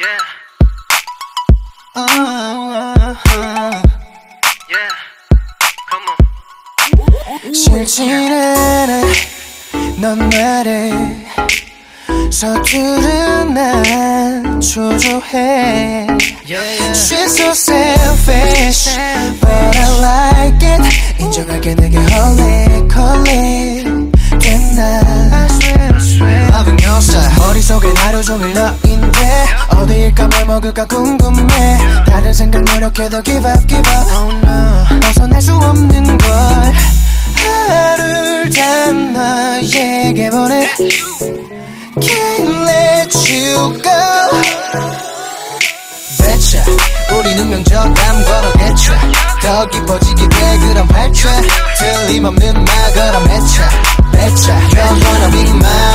Yeah, Oh, oh, oh. yeah. Come on. 싫지는 않아 넌 나를 서투른 난 초조해 She's so selfish But I like it 인정할게 내게 홀릭 홀릭 된다 Loving your style 머릿속에 하루 종일 뭘 먹을까 궁금해. 다른 생각 노력해도 give up give up. Oh no. 벗어날 수 없는 걸. 하루를 다 너에게 보내. Can't let you go. 배차. 우리는 명저담 걸어겠죠 더 깊어지게 돼 그런 발차. 틀림없는 말 걸어 맺차. 배차. You're gonna be mine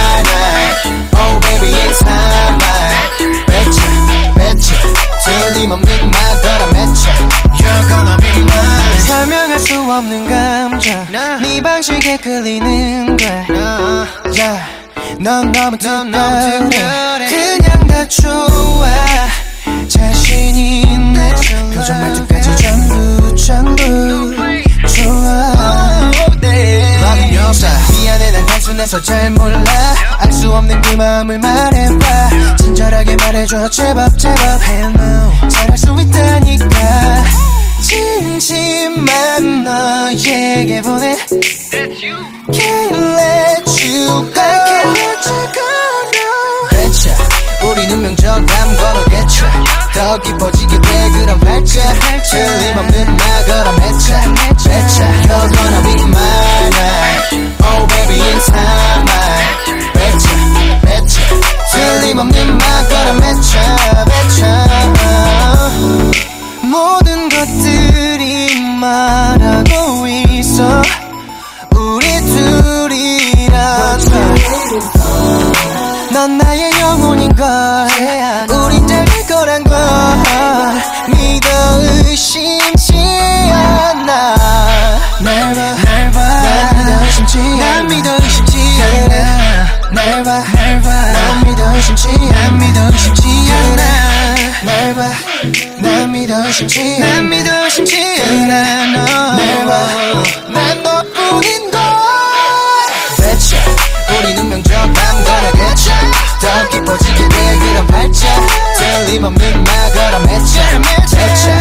수 없는 감정. 네 방식에 끌리는 거야 yeah. 넌 너무 특별해. 그냥 다 좋아. 자신 있네 표정 말투까지 전부 전부 좋아. your style 미안해 난 단순해서 잘 몰라. 알 수 없는 그 마음을 말해봐. 친절하게 말해줘. 제발 Hell no. 잘할 수 있다니까. 진심만 너에게 보내. Can't let you go 배차 우리는 명저담 걸어겠죠 더 깊어지게 돼 그런 발차 틀림없는 말 걸어 맺차 배차 You're gonna be mine 말하고 있어. 우리 둘이란 넌 나의 영혼인걸 우린 잘될 거란 걸 믿어. 의심치 않아. 날봐날봐난 믿어 의심치 않아. 날봐날봐난 믿어 의심치 난 믿어 의심치 않아. 날봐난 믿어 의심치 난 믿어 의심치 않아 날봐난 너뿐인 걸. 배차 우리는 명저담 걸어겠죠 더 깊어지게 돼 그런 발차 틀림없는 말 걸어 맺자. 배차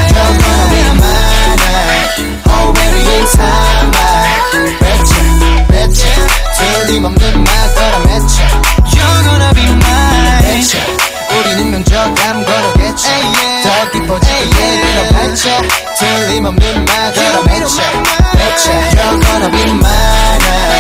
그런 발차 틀림없는 말 걸어 맺자 배차 You're gonna be mine